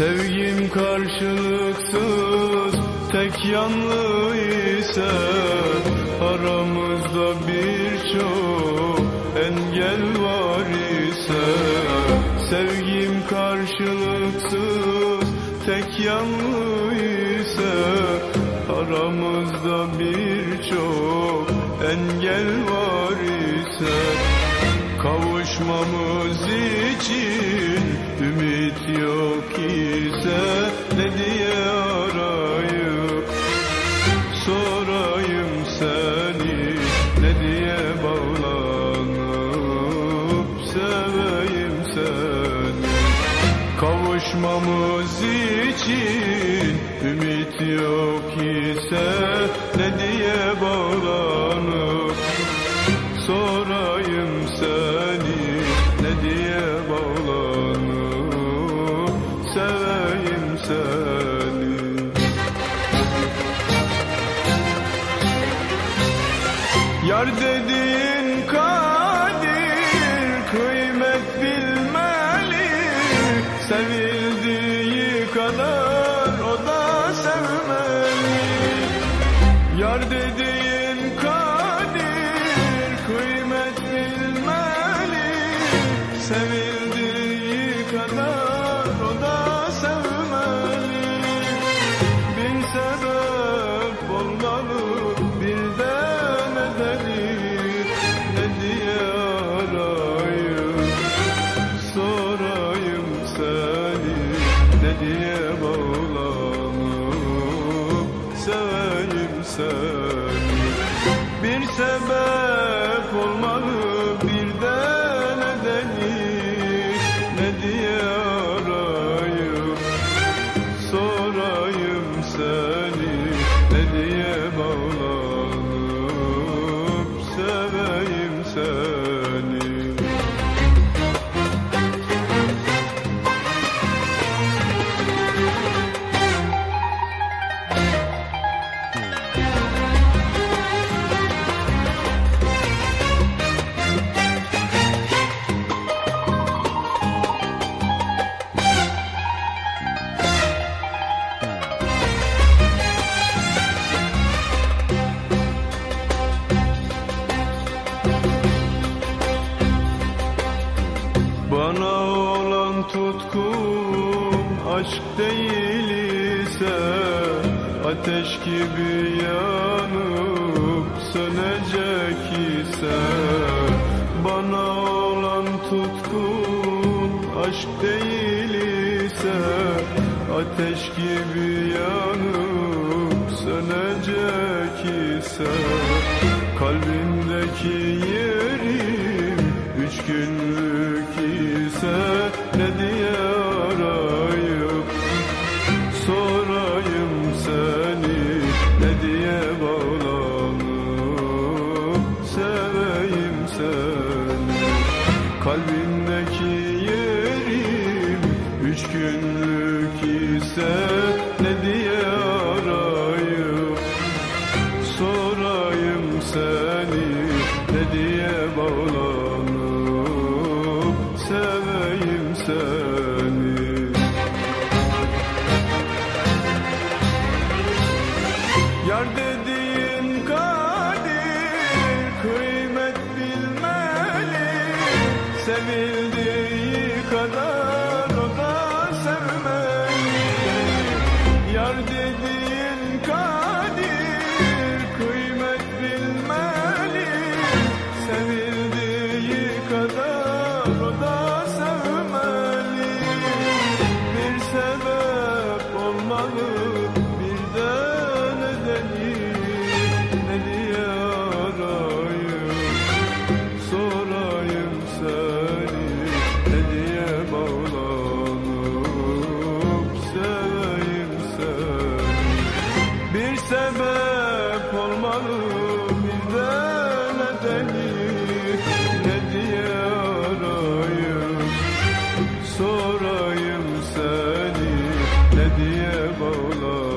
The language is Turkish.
Sevgim karşılıksız tek yanlı ise Aramızda birçok engel var ise Sevgim karşılıksız tek yanlı ise Aramızda birçok engel var ise Kavuşmamız için ümit yok ise Ne diye arayıp sorayım seni Ne diye bağlanıp seveyim seni? Kavuşmamız için ümit yok ise Ne diye bağlanıp? Sorayım seni Ne diye seni Yar dediğin kadir kıymet bilmeli. Sevildiği diye bağlanıp seveyim seni. Bir sebep olmalı bir de nedenir Ne diye arayım sorayım seni? Ne diye bağlanıp tutkun aşk değil ise Ateş gibi yanıp sönecek ise Bana olan tutkun aşk değil ise Ateş gibi yanıp sönecek ise Kalbimdeki yerim üç günlük Kalbimdeki yerim üç günlük ise Sevildiği kadar o da sevmeli Yar dediğin kadir kıymet bilmeli Sevildiği kadar o da sevmeli Bir sebep olmalı Deliye bağlanıp seveyim seni. Bir sebep olmalı nedeni Ne arayıp sorayım seni? Ne diye bağlanıp